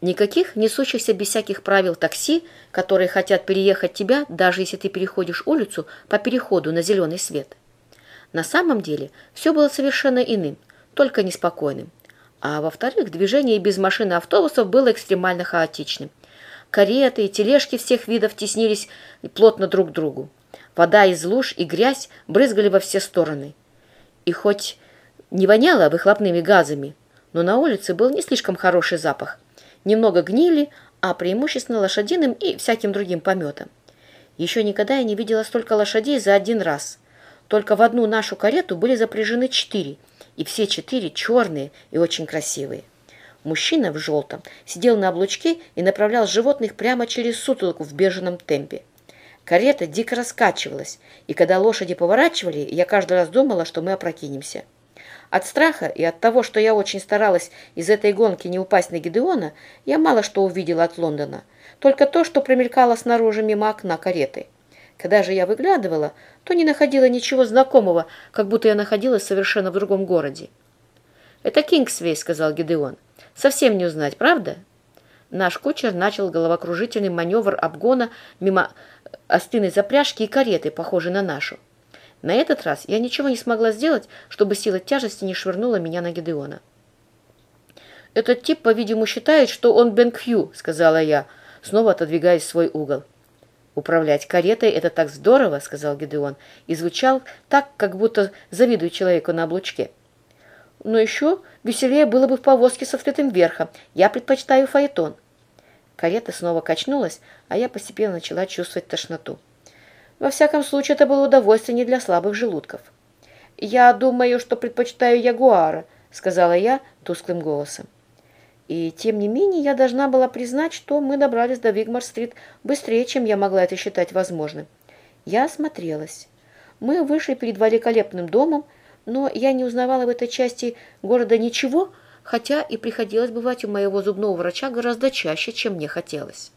Никаких несущихся без всяких правил такси, которые хотят переехать тебя, даже если ты переходишь улицу по переходу на зеленый свет. На самом деле все было совершенно иным, только неспокойным. А во-вторых, движение без машин и автобусов было экстремально хаотичным. Кареты и тележки всех видов теснились плотно друг к другу. Вода из луж и грязь брызгали во все стороны. И хоть не воняло выхлопными газами, но на улице был не слишком хороший запах – немного гнили, а преимущественно лошадиным и всяким другим пометом. Еще никогда я не видела столько лошадей за один раз. Только в одну нашу карету были запряжены четыре, и все четыре черные и очень красивые. Мужчина в желтом сидел на облучке и направлял животных прямо через сутолку в беженом темпе. Карета дико раскачивалась, и когда лошади поворачивали, я каждый раз думала, что мы опрокинемся. От страха и от того, что я очень старалась из этой гонки не упасть на Гидеона, я мало что увидела от Лондона, только то, что промелькало снаружи мимо окна кареты. Когда же я выглядывала, то не находила ничего знакомого, как будто я находилась совершенно в другом городе. «Это Кингсвей», — сказал Гидеон. «Совсем не узнать, правда?» Наш кучер начал головокружительный маневр обгона мимо остынной запряжки и кареты, похожей на нашу. На этот раз я ничего не смогла сделать, чтобы сила тяжести не швырнула меня на Гедеона. «Этот тип, по-видимому, считает, что он Бенкхью», — сказала я, снова отодвигаясь в свой угол. «Управлять каретой — это так здорово», — сказал Гедеон, и звучал так, как будто завидует человеку на облучке. «Но еще веселее было бы в повозке с открытым верхом. Я предпочитаю фаэтон». Карета снова качнулась, а я постепенно начала чувствовать тошноту. Во всяком случае, это было удовольствие не для слабых желудков. «Я думаю, что предпочитаю ягуара», — сказала я тусклым голосом. И тем не менее я должна была признать, что мы добрались до Вигмар-стрит быстрее, чем я могла это считать возможным. Я осмотрелась. Мы вышли перед великолепным домом, но я не узнавала в этой части города ничего, хотя и приходилось бывать у моего зубного врача гораздо чаще, чем мне хотелось.